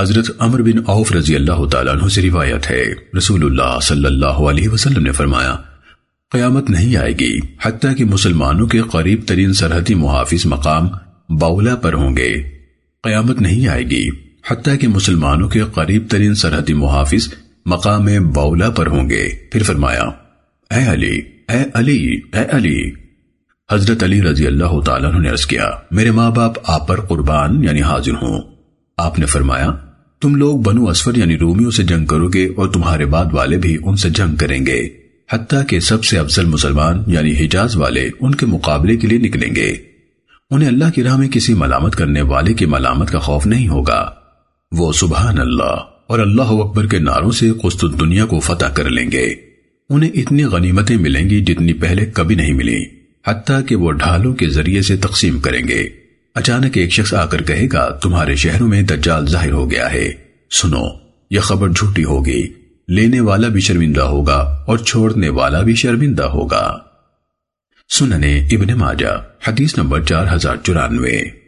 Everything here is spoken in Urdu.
حضرت عمر بن عوف رضی اللہ تعالیٰ عنہ سے روایت ہے۔ رسول اللہ صلی اللہ علیہ وسلم نے فرمایا، قیامت نہیں آئے گی، حتیٰ کہ مسلمانوں کے قریب ترین سرحدی محافظ مقام باولا پر ہوں گے۔ قیامت نہیں آئے گی، حتیٰ کہ مسلمانوں کے قریب ترین سرحدی محافظ مقام باولا پر ہوں گے۔ پھر فرمایا، اے علی اے علی اے علی۔ حضرت علی رضی اللہ تعالیٰ نے عرض کیا، میرے ماں باپ آپ پر قربان یعنی حاضر ہوں۔ آپ نے فرمایا تم لوگ بنو اسفر یعنی رومیوں سے جنگ کرو گے اور تمہارے بعد والے بھی ان سے جنگ کریں گے، حتیٰ کہ سب سے افضل مسلمان یعنی حجاز والے ان کے مقابلے کے لیے نکلیں گے۔ انہیں اللہ کی راہ میں کسی ملامت کرنے والے کی ملامت کا خوف نہیں ہوگا۔ وہ سبحان اللہ۔ اور اللہ اکبر کے ناروں سے قسط دنیا کو فتح کر لیں گے۔ انہیں اتنی غنیمتیں ملیں گی جتنی پہلے کبھی نہیں ملی حتیٰ کہ وہ ڈھالوں کے ذریعے سے تقسیم کریں گے۔ اچانک ایک شخص آ کر کہے گا، تمہارے شہروں میں دجال ظاہر ہو گیا ہے۔ سنو، یہ خبر جھوٹی ہوگی۔ لینے والا بھی شرمندہ ہوگا اور چھوڑنے والا بھی شرمندہ ہوگا۔ سننے ابن ماجہ، حدیث نمبر چار ہزار چورانوے۔